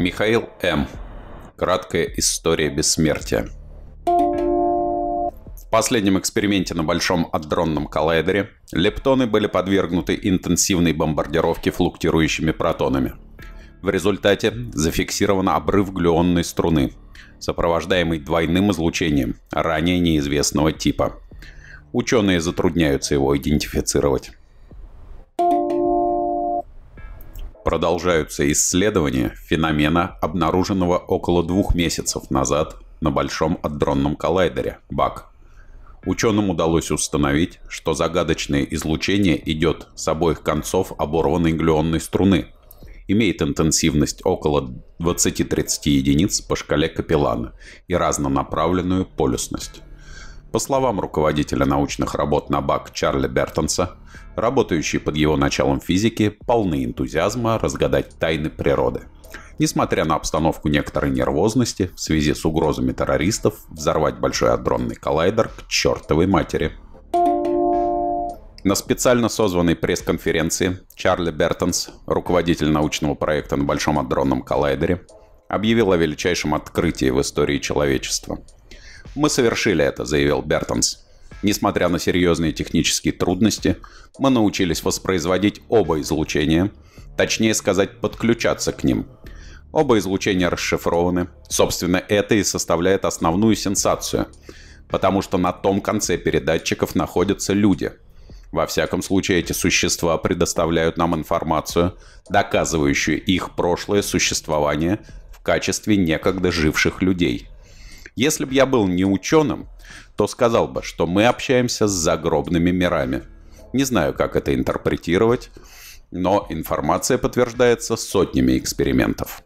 Михаил М. Краткая история бессмертия. В последнем эксперименте на Большом адронном коллайдере лептоны были подвергнуты интенсивной бомбардировке флуктирующими протонами. В результате зафиксирован обрыв глюонной струны, сопровождаемый двойным излучением ранее неизвестного типа. Ученые затрудняются его идентифицировать. Продолжаются исследования феномена, обнаруженного около двух месяцев назад на Большом адронном коллайдере БАК. Ученым удалось установить, что загадочное излучение идет с обоих концов оборванной глюонной струны, имеет интенсивность около 20-30 единиц по шкале Капеллана и разнонаправленную полюсность. По словам руководителя научных работ на БАК Чарли Бертонса, работающие под его началом физики полны энтузиазма разгадать тайны природы. Несмотря на обстановку некоторой нервозности в связи с угрозами террористов взорвать большой адронный коллайдер к чертовой матери. На специально созванной пресс-конференции Чарли Бертонс, руководитель научного проекта на Большом адронном коллайдере, объявил о величайшем открытии в истории человечества – «Мы совершили это», — заявил Бертонс. Несмотря на серьезные технические трудности, мы научились воспроизводить оба излучения, точнее сказать, подключаться к ним. Оба излучения расшифрованы. Собственно, это и составляет основную сенсацию, потому что на том конце передатчиков находятся люди. Во всяком случае, эти существа предоставляют нам информацию, доказывающую их прошлое существование в качестве некогда живших людей – если бы я был не ученым, то сказал бы, что мы общаемся с загробными мирами. Не знаю, как это интерпретировать, но информация подтверждается сотнями экспериментов.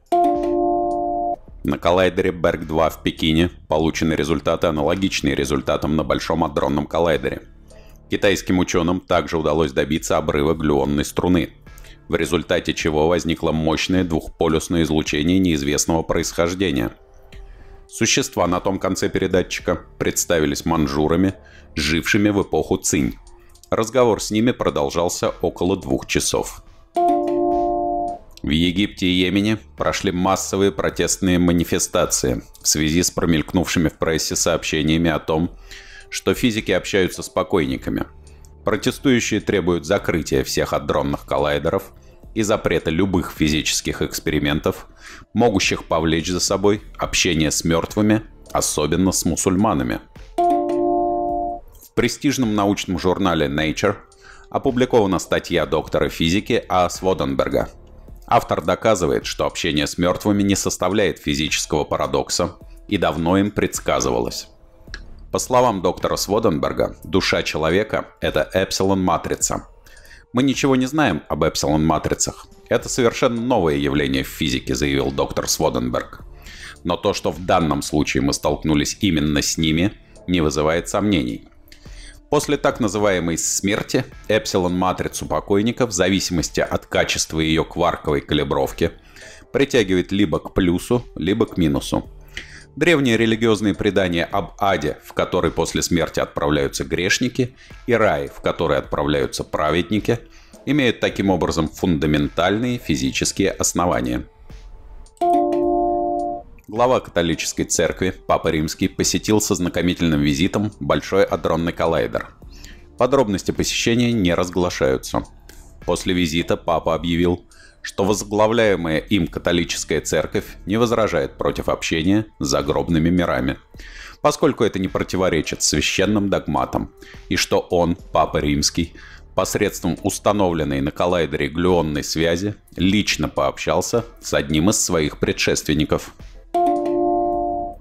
На коллайдере Берг-2 в Пекине получены результаты, аналогичные результатам на Большом адронном коллайдере. Китайским ученым также удалось добиться обрыва глюонной струны, в результате чего возникло мощное двухполюсное излучение неизвестного происхождения – Существа на том конце передатчика представились манжурами, жившими в эпоху Цинь. Разговор с ними продолжался около двух часов. В Египте и Йемене прошли массовые протестные манифестации в связи с промелькнувшими в прессе сообщениями о том, что физики общаются с покойниками. Протестующие требуют закрытия всех адронных коллайдеров – и запрета любых физических экспериментов, могущих повлечь за собой общение с мертвыми, особенно с мусульманами. В престижном научном журнале Nature опубликована статья доктора физики А. Своденберга. Автор доказывает, что общение с мертвыми не составляет физического парадокса и давно им предсказывалось. По словам доктора Своденберга, душа человека – это эпсилон-матрица – мы ничего не знаем об эпсилон-матрицах. Это совершенно новое явление в физике, заявил доктор Своденберг. Но то, что в данном случае мы столкнулись именно с ними, не вызывает сомнений. После так называемой смерти эпсилон-матрицу покойника в зависимости от качества ее кварковой калибровки притягивает либо к плюсу, либо к минусу. Древние религиозные предания об аде, в который после смерти отправляются грешники, и рай, в который отправляются праведники, имеют таким образом фундаментальные физические основания. Глава католической церкви, Папа Римский, посетил со знакомительным визитом Большой адронный коллайдер. Подробности посещения не разглашаются. После визита Папа объявил, что возглавляемая им католическая церковь не возражает против общения с загробными мирами, поскольку это не противоречит священным догматам, и что он, Папа Римский, посредством установленной на коллайдере глюонной связи лично пообщался с одним из своих предшественников –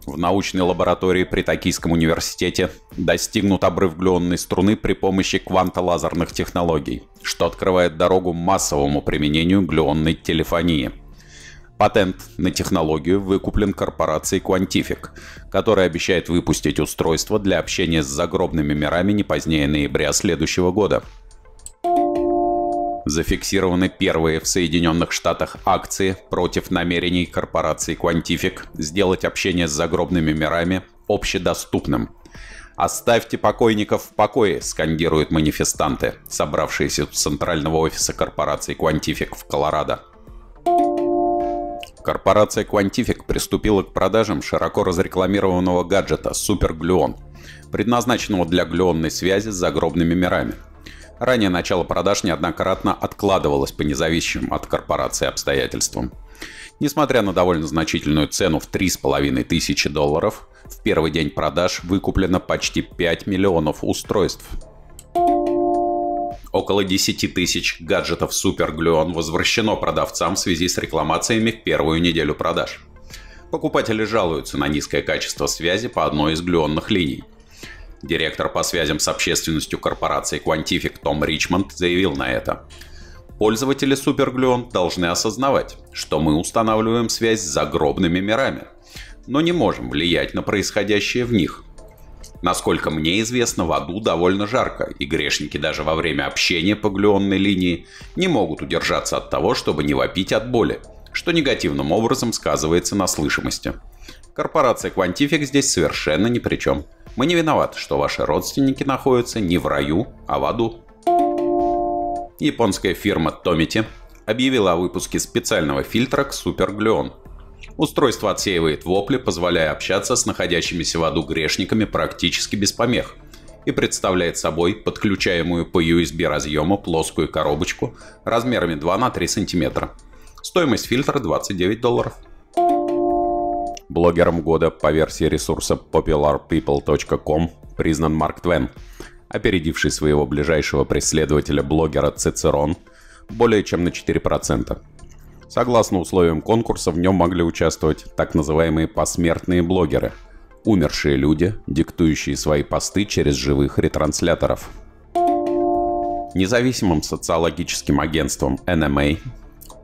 в научной лаборатории при Токийском университете достигнут обрыв струны при помощи квантолазерных технологий, что открывает дорогу массовому применению глюонной телефонии. Патент на технологию выкуплен корпорацией Quantific, которая обещает выпустить устройство для общения с загробными мирами не позднее ноября следующего года – зафиксированы первые в Соединенных Штатах акции против намерений корпорации Quantific сделать общение с загробными мирами общедоступным. «Оставьте покойников в покое», — скандируют манифестанты, собравшиеся у центрального офиса корпорации Quantific в Колорадо. Корпорация Quantific приступила к продажам широко разрекламированного гаджета Super Gluon, предназначенного для глюонной связи с загробными мирами. Ранее начало продаж неоднократно откладывалось по независимым от корпорации обстоятельствам. Несмотря на довольно значительную цену в 3,5 тысячи долларов, в первый день продаж выкуплено почти 5 миллионов устройств. Около 10 тысяч гаджетов Super Gluon возвращено продавцам в связи с рекламациями в первую неделю продаж. Покупатели жалуются на низкое качество связи по одной из глюонных линий. Директор по связям с общественностью корпорации Quantific Том Ричмонд заявил на это. Пользователи SuperGluon должны осознавать, что мы устанавливаем связь с загробными мирами, но не можем влиять на происходящее в них – Насколько мне известно, в аду довольно жарко, и грешники даже во время общения по глюонной линии не могут удержаться от того, чтобы не вопить от боли, что негативным образом сказывается на слышимости. Корпорация Quantific здесь совершенно ни при чем. Мы не виноваты, что ваши родственники находятся не в раю, а в аду. Японская фирма Tomity объявила о выпуске специального фильтра к Gluon – Устройство отсеивает вопли, позволяя общаться с находящимися в аду грешниками практически без помех и представляет собой подключаемую по USB разъему плоскую коробочку размерами 2 на 3 см. Стоимость фильтра 29 долларов. Блогером года по версии ресурса popularpeople.com признан Марк Твен, опередивший своего ближайшего преследователя блогера Цицерон более чем на 4%. Согласно условиям конкурса, в нем могли участвовать так называемые посмертные блогеры – умершие люди, диктующие свои посты через живых ретрансляторов. Независимым социологическим агентством NMA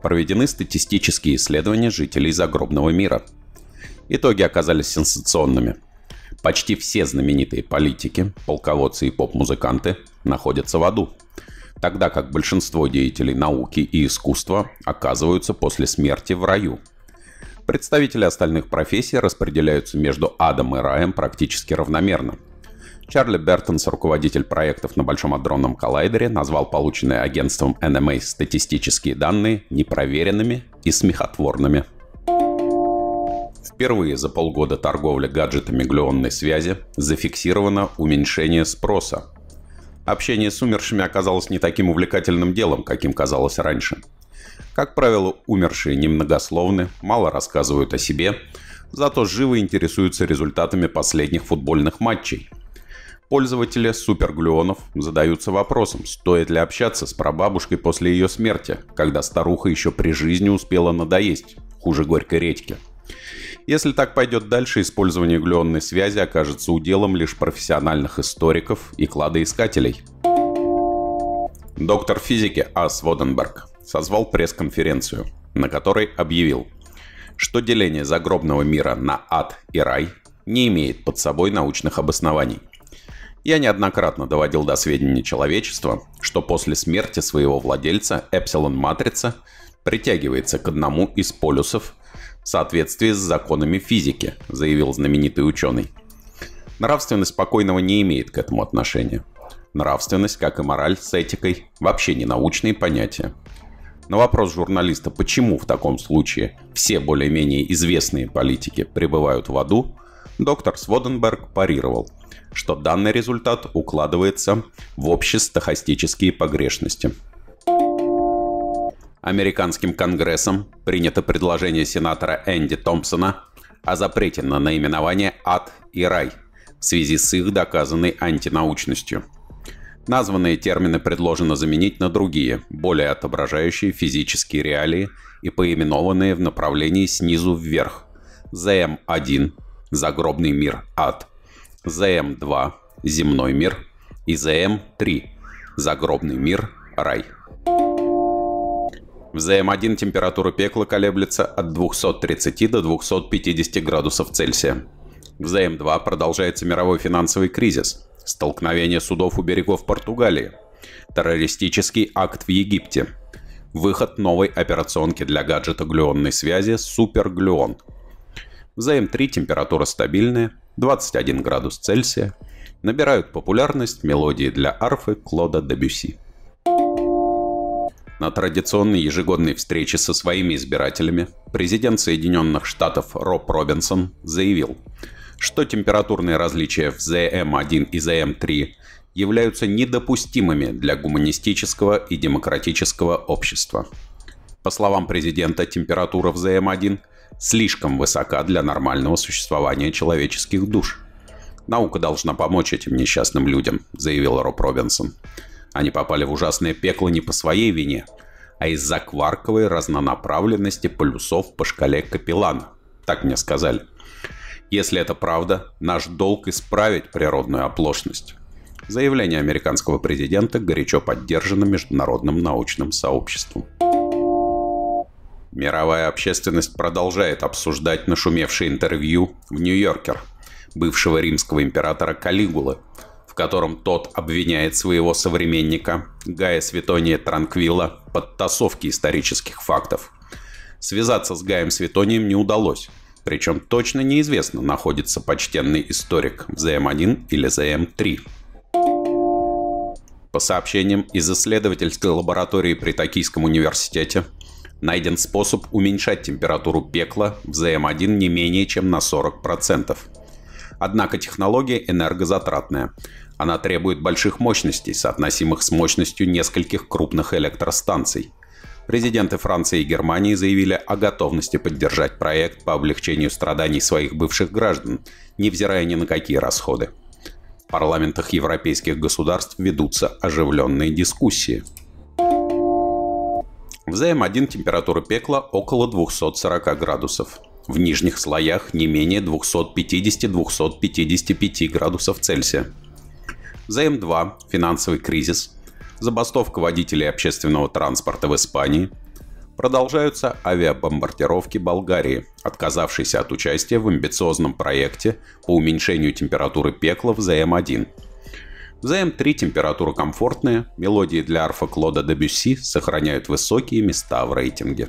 проведены статистические исследования жителей загробного мира. Итоги оказались сенсационными. Почти все знаменитые политики, полководцы и поп-музыканты находятся в аду – тогда как большинство деятелей науки и искусства оказываются после смерти в раю. Представители остальных профессий распределяются между адом и раем практически равномерно. Чарли Бертонс, руководитель проектов на Большом адронном коллайдере, назвал полученные агентством NMA статистические данные непроверенными и смехотворными. Впервые за полгода торговли гаджетами глюонной связи зафиксировано уменьшение спроса Общение с умершими оказалось не таким увлекательным делом, каким казалось раньше. Как правило, умершие немногословны, мало рассказывают о себе, зато живо интересуются результатами последних футбольных матчей. Пользователи суперглюонов задаются вопросом, стоит ли общаться с прабабушкой после ее смерти, когда старуха еще при жизни успела надоесть, хуже горькой редьки. Если так пойдет дальше, использование глюонной связи окажется уделом лишь профессиональных историков и кладоискателей. Доктор физики Ас Воденберг созвал пресс-конференцию, на которой объявил, что деление загробного мира на ад и рай не имеет под собой научных обоснований. Я неоднократно доводил до сведения человечества, что после смерти своего владельца эпсилон-матрица притягивается к одному из полюсов в соответствии с законами физики, заявил знаменитый ученый. Нравственность спокойного не имеет к этому отношения. Нравственность, как и мораль с этикой, вообще не научные понятия. На вопрос журналиста, почему в таком случае все более-менее известные политики пребывают в аду, доктор Своденберг парировал, что данный результат укладывается в общестохастические погрешности – Американским Конгрессом принято предложение сенатора Энди Томпсона о запрете на наименование «ад» и «рай» в связи с их доказанной антинаучностью. Названные термины предложено заменить на другие, более отображающие физические реалии и поименованные в направлении снизу вверх. ЗМ-1 – загробный мир ад, ЗМ-2 – земной мир и ЗМ-3 – загробный мир рай. В ЗМ-1 температура пекла колеблется от 230 до 250 градусов Цельсия. В ЗМ-2 продолжается мировой финансовый кризис, столкновение судов у берегов Португалии, террористический акт в Египте, выход новой операционки для гаджета глюонной связи Суперглюон. В ЗМ-3 температура стабильная, 21 градус Цельсия, набирают популярность мелодии для арфы Клода Дебюси. На традиционной ежегодной встрече со своими избирателями президент Соединенных Штатов Роб Робинсон заявил, что температурные различия в ЗМ-1 и ЗМ-3 являются недопустимыми для гуманистического и демократического общества. По словам президента, температура в ЗМ-1 слишком высока для нормального существования человеческих душ. «Наука должна помочь этим несчастным людям», — заявил Роб Робинсон. Они попали в ужасное пекло не по своей вине, а из-за кварковой разнонаправленности полюсов по шкале Капеллана. Так мне сказали. Если это правда, наш долг исправить природную оплошность. Заявление американского президента горячо поддержано международным научным сообществом. Мировая общественность продолжает обсуждать нашумевшее интервью в «Нью-Йоркер» бывшего римского императора Калигулы, котором тот обвиняет своего современника Гая Светония Транквилла в подтасовке исторических фактов. Связаться с Гаем Светонием не удалось, причем точно неизвестно, находится почтенный историк в ЗМ-1 или ЗМ-3. По сообщениям из исследовательской лаборатории при Токийском университете, найден способ уменьшать температуру пекла в ЗМ-1 не менее чем на 40%. Однако технология энергозатратная. Она требует больших мощностей, соотносимых с мощностью нескольких крупных электростанций. Президенты Франции и Германии заявили о готовности поддержать проект по облегчению страданий своих бывших граждан, невзирая ни на какие расходы. В парламентах европейских государств ведутся оживленные дискуссии. В ЗМ-1 температура пекла около 240 градусов. В нижних слоях не менее 250-255 градусов Цельсия. ЗМ-2 – финансовый кризис, забастовка водителей общественного транспорта в Испании, продолжаются авиабомбардировки Болгарии, отказавшейся от участия в амбициозном проекте по уменьшению температуры пекла в ЗМ-1. В ЗМ-3 температура комфортная, мелодии для арфа Клода Дебюсси сохраняют высокие места в рейтинге.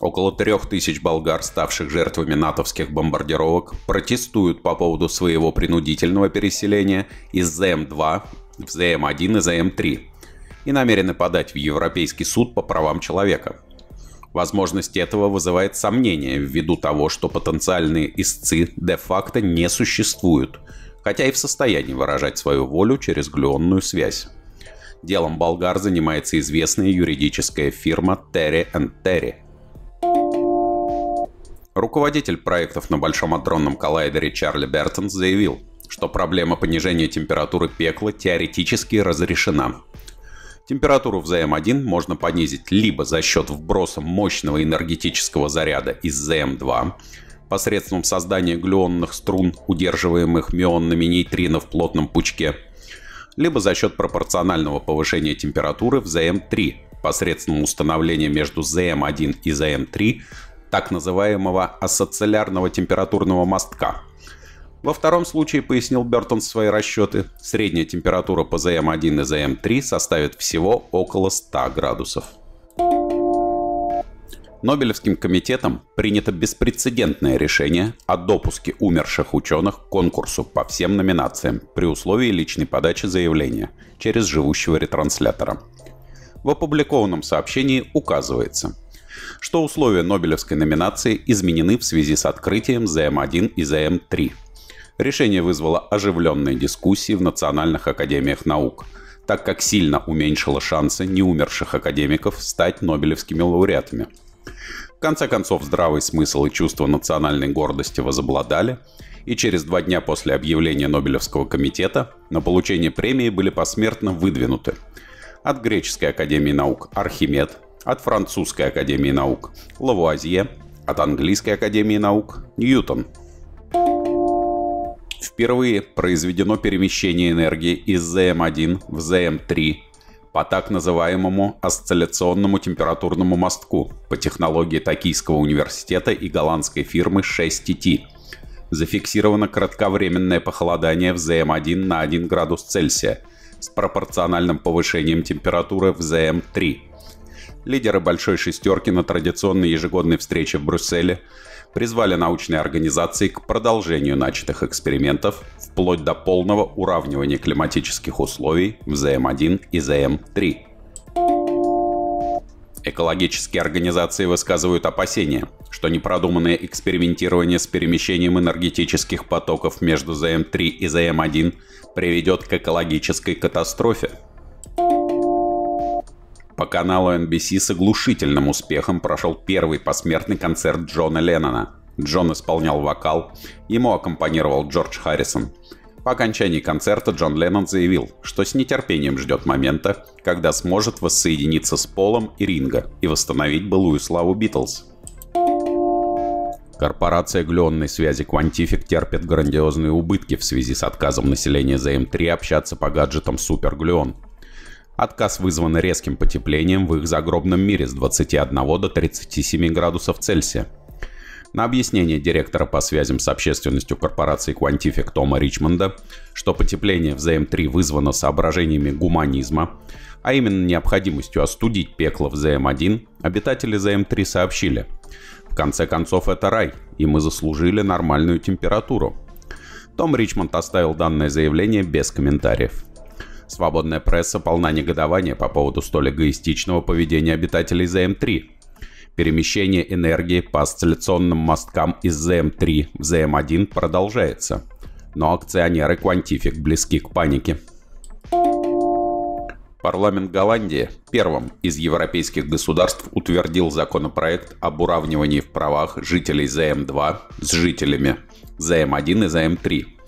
Около трех тысяч болгар, ставших жертвами натовских бомбардировок, протестуют по поводу своего принудительного переселения из ЗМ-2 в ЗМ-1 и ЗМ-3 и намерены подать в Европейский суд по правам человека. Возможность этого вызывает сомнения ввиду того, что потенциальные истцы де-факто не существуют, хотя и в состоянии выражать свою волю через глюонную связь. Делом болгар занимается известная юридическая фирма Terry Terry. Руководитель проектов на Большом адронном коллайдере Чарли Бертон заявил, что проблема понижения температуры пекла теоретически разрешена – Температуру в ЗМ-1 можно понизить либо за счет вброса мощного энергетического заряда из ЗМ-2 посредством создания глюонных струн, удерживаемых мионными нейтрино в плотном пучке, либо за счет пропорционального повышения температуры в ЗМ-3 посредством установления между ЗМ-1 и ЗМ-3 так называемого асоциалярного температурного мостка – во втором случае, пояснил Бертон свои расчеты, средняя температура по ЗМ-1 и ЗМ-3 составит всего около 100 градусов. Нобелевским комитетом принято беспрецедентное решение о допуске умерших ученых к конкурсу по всем номинациям при условии личной подачи заявления через живущего ретранслятора. В опубликованном сообщении указывается, что условия Нобелевской номинации изменены в связи с открытием ЗМ-1 и ЗМ-3 – Решение вызвало оживленные дискуссии в национальных академиях наук, так как сильно уменьшило шансы неумерших академиков стать нобелевскими лауреатами. В конце концов, здравый смысл и чувство национальной гордости возобладали, и через два дня после объявления Нобелевского комитета на получение премии были посмертно выдвинуты. От Греческой академии наук Архимед, от Французской академии наук Лавуазье, от Английской академии наук Ньютон – Впервые произведено перемещение энергии из ЗМ1 в ЗМ3 по так называемому осцилляционному температурному мостку по технологии Токийского университета и голландской фирмы 6TT. Зафиксировано кратковременное похолодание в ЗМ1 на 1 градус Цельсия с пропорциональным повышением температуры в ЗМ3. Лидеры «Большой шестерки» на традиционной ежегодной встрече в Брюсселе призвали научные организации к продолжению начатых экспериментов вплоть до полного уравнивания климатических условий в ЗМ-1 и ЗМ-3. Экологические организации высказывают опасения, что непродуманное экспериментирование с перемещением энергетических потоков между ЗМ-3 и ЗМ-1 приведет к экологической катастрофе. По каналу NBC с оглушительным успехом прошел первый посмертный концерт Джона Леннона. Джон исполнял вокал, ему аккомпанировал Джордж Харрисон. По окончании концерта Джон Леннон заявил, что с нетерпением ждет момента, когда сможет воссоединиться с Полом и Ринго и восстановить былую славу Битлз. Корпорация глюонной связи Quantific терпит грандиозные убытки в связи с отказом населения ЗМ-3 общаться по гаджетам Super Gluon. Отказ вызван резким потеплением в их загробном мире с 21 до 37 градусов Цельсия – на объяснение директора по связям с общественностью корпорации Quantific Тома Ричмонда, что потепление в ЗМ-3 вызвано соображениями гуманизма, а именно необходимостью остудить пекло в ЗМ-1, обитатели ЗМ-3 сообщили. В конце концов, это рай, и мы заслужили нормальную температуру. Том Ричмонд оставил данное заявление без комментариев. Свободная пресса полна негодования по поводу столь эгоистичного поведения обитателей ЗМ-3, Перемещение энергии по осцилляционным мосткам из ZM3 в ZM1 продолжается. Но акционеры Quantific близки к панике. Парламент Голландии первым из европейских государств утвердил законопроект об уравнивании в правах жителей ЗМ-2 с жителями ЗМ-1 и ЗМ-3.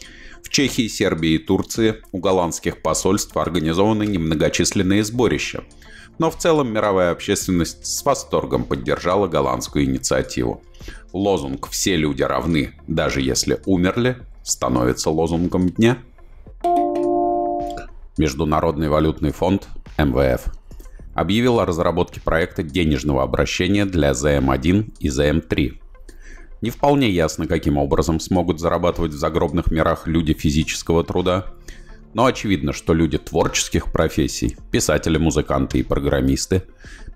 Чехии, Сербии и Турции у голландских посольств организованы немногочисленные сборища – но в целом мировая общественность с восторгом поддержала голландскую инициативу. Лозунг «Все люди равны, даже если умерли» становится лозунгом дня. Международный валютный фонд МВФ объявил о разработке проекта денежного обращения для ЗМ-1 и ЗМ-3. Не вполне ясно, каким образом смогут зарабатывать в загробных мирах люди физического труда, но очевидно, что люди творческих профессий, писатели, музыканты и программисты,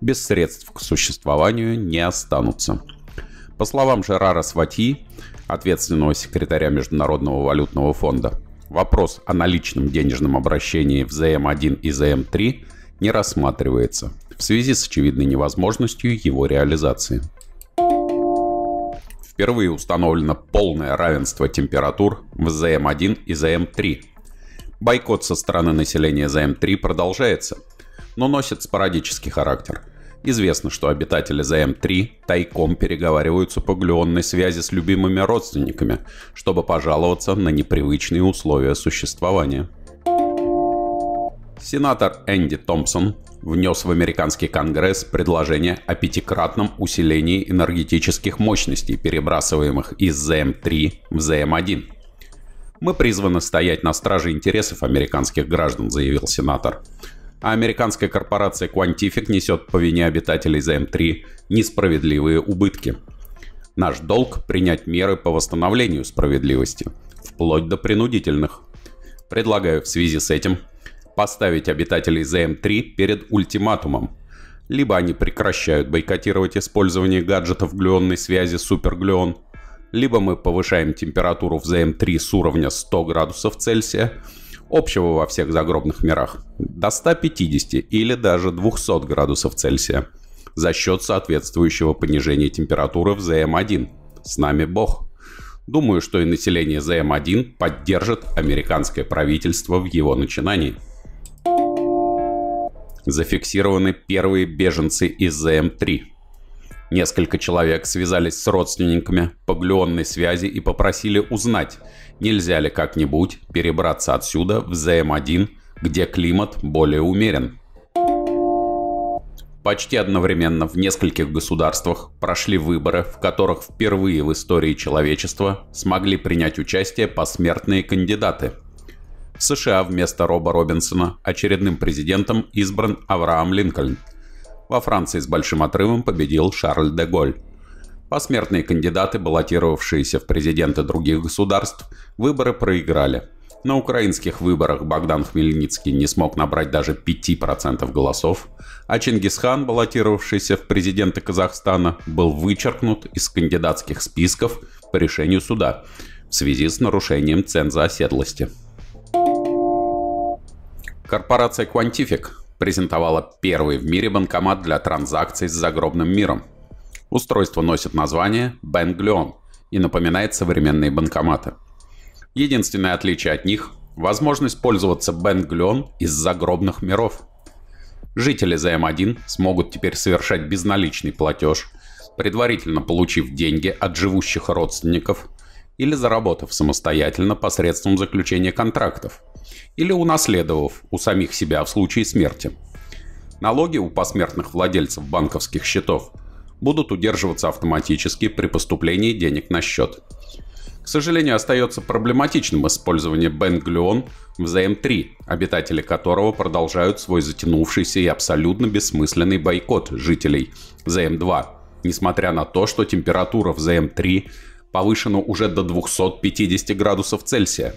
без средств к существованию не останутся. По словам Жерара Свати, ответственного секретаря Международного валютного фонда, вопрос о наличном денежном обращении в ЗМ-1 и ЗМ-3 не рассматривается в связи с очевидной невозможностью его реализации. Впервые установлено полное равенство температур в ЗМ-1 и ЗМ-3 Бойкот со стороны населения за М3 продолжается, но носит спорадический характер. Известно, что обитатели за М3 тайком переговариваются по глюонной связи с любимыми родственниками, чтобы пожаловаться на непривычные условия существования. Сенатор Энди Томпсон внес в американский конгресс предложение о пятикратном усилении энергетических мощностей, перебрасываемых из ЗМ-3 в ЗМ-1. «Мы призваны стоять на страже интересов американских граждан», — заявил сенатор. А американская корпорация Quantific несет по вине обитателей ЗМ-3 несправедливые убытки. Наш долг — принять меры по восстановлению справедливости, вплоть до принудительных. Предлагаю в связи с этим поставить обитателей ЗМ-3 перед ультиматумом. Либо они прекращают бойкотировать использование гаджетов глюонной связи Суперглюон, либо мы повышаем температуру в ЗМ-3 с уровня 100 градусов Цельсия, общего во всех загробных мирах, до 150 или даже 200 градусов Цельсия за счет соответствующего понижения температуры в ЗМ-1. С нами Бог. Думаю, что и население ЗМ-1 поддержит американское правительство в его начинании. Зафиксированы первые беженцы из ЗМ-3. Несколько человек связались с родственниками по глюонной связи и попросили узнать, нельзя ли как-нибудь перебраться отсюда в ЗМ-1, где климат более умерен. Почти одновременно в нескольких государствах прошли выборы, в которых впервые в истории человечества смогли принять участие посмертные кандидаты. В США вместо Роба Робинсона очередным президентом избран Авраам Линкольн – во Франции с большим отрывом победил Шарль де Голь. Посмертные кандидаты, баллотировавшиеся в президенты других государств, выборы проиграли. На украинских выборах Богдан Хмельницкий не смог набрать даже 5% голосов, а Чингисхан, баллотировавшийся в президенты Казахстана, был вычеркнут из кандидатских списков по решению суда в связи с нарушением ценза оседлости. Корпорация Quantific презентовала первый в мире банкомат для транзакций с загробным миром. Устройство носит название Бенглион и напоминает современные банкоматы. Единственное отличие от них – возможность пользоваться Бенглион из загробных миров. Жители ЗМ-1 смогут теперь совершать безналичный платеж, предварительно получив деньги от живущих родственников или заработав самостоятельно посредством заключения контрактов, или унаследовав у самих себя в случае смерти. Налоги у посмертных владельцев банковских счетов будут удерживаться автоматически при поступлении денег на счет. К сожалению, остается проблематичным использование Бенглион в ZM3, обитатели которого продолжают свой затянувшийся и абсолютно бессмысленный бойкот жителей ZM2, несмотря на то, что температура в ZM3 повышена уже до 250 градусов Цельсия.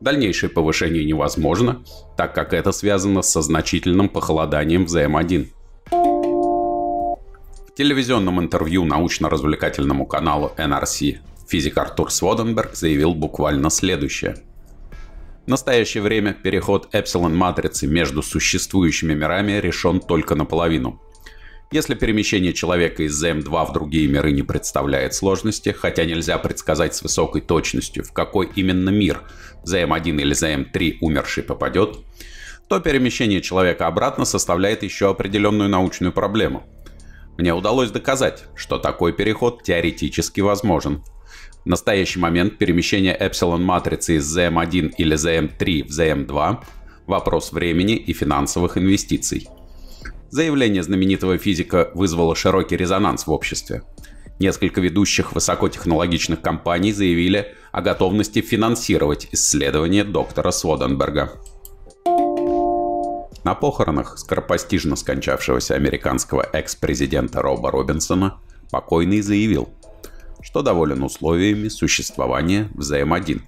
Дальнейшее повышение невозможно, так как это связано со значительным похолоданием в ЗМ-1. В телевизионном интервью научно-развлекательному каналу NRC физик Артур Своденберг заявил буквально следующее. В настоящее время переход эпсилон-матрицы между существующими мирами решен только наполовину – если перемещение человека из ЗМ-2 в другие миры не представляет сложности, хотя нельзя предсказать с высокой точностью, в какой именно мир ЗМ-1 или ЗМ-3 умерший попадет, то перемещение человека обратно составляет еще определенную научную проблему. Мне удалось доказать, что такой переход теоретически возможен. В настоящий момент перемещение эпсилон-матрицы из ZM1 или ZM3 в ZM2 – вопрос времени и финансовых инвестиций – Заявление знаменитого физика вызвало широкий резонанс в обществе. Несколько ведущих высокотехнологичных компаний заявили о готовности финансировать исследования доктора Своденберга. На похоронах скоропостижно скончавшегося американского экс-президента Роба Робинсона покойный заявил, что доволен условиями существования взаим-1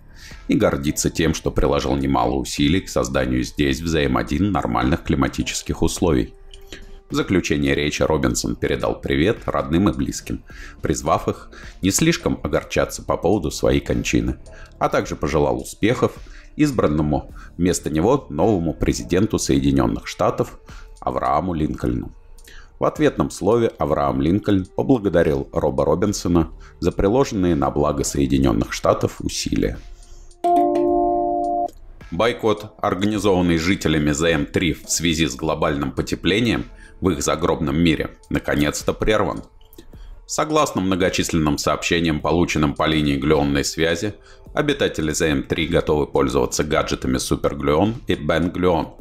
и гордится тем, что приложил немало усилий к созданию здесь взаим-1 нормальных климатических условий. В заключение речи Робинсон передал привет родным и близким, призвав их не слишком огорчаться по поводу своей кончины, а также пожелал успехов избранному вместо него новому президенту Соединенных Штатов Аврааму Линкольну. В ответном слове Авраам Линкольн поблагодарил Роба Робинсона за приложенные на благо Соединенных Штатов усилия. Бойкот, организованный жителями ЗМ-3 в связи с глобальным потеплением – в их загробном мире наконец-то прерван. Согласно многочисленным сообщениям, полученным по линии глюонной связи, обитатели ZM3 готовы пользоваться гаджетами SuperGluon и BenGluon,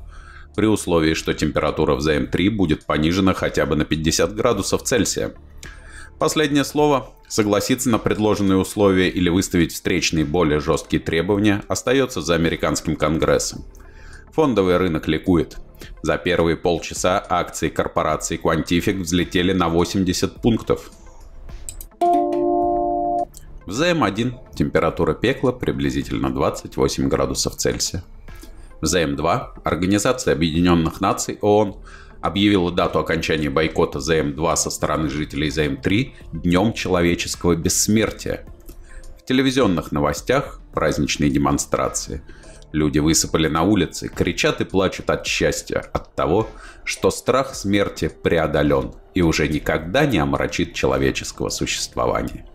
при условии, что температура в ZM3 будет понижена хотя бы на 50 градусов Цельсия. Последнее слово – согласиться на предложенные условия или выставить встречные более жесткие требования остается за американским конгрессом. Фондовый рынок ликует – за первые полчаса акции корпорации Quantific взлетели на 80 пунктов. В ЗМ-1 температура пекла приблизительно 28 градусов Цельсия. В ЗМ-2 Организация Объединенных Наций ООН объявила дату окончания бойкота ЗМ-2 со стороны жителей ЗМ-3 Днем человеческого бессмертия. В телевизионных новостях праздничные демонстрации – Люди высыпали на улицы, кричат и плачут от счастья, от того, что страх смерти преодолен и уже никогда не омрачит человеческого существования.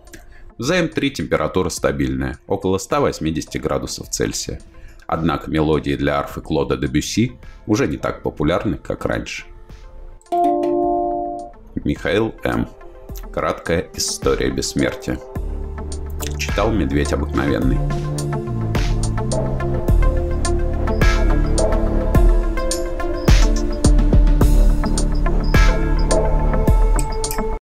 В ЗМ-3 температура стабильная, около 180 градусов Цельсия. Однако мелодии для арфы Клода де Бюсси уже не так популярны, как раньше. Михаил М. Краткая история бессмертия. Читал Медведь Обыкновенный.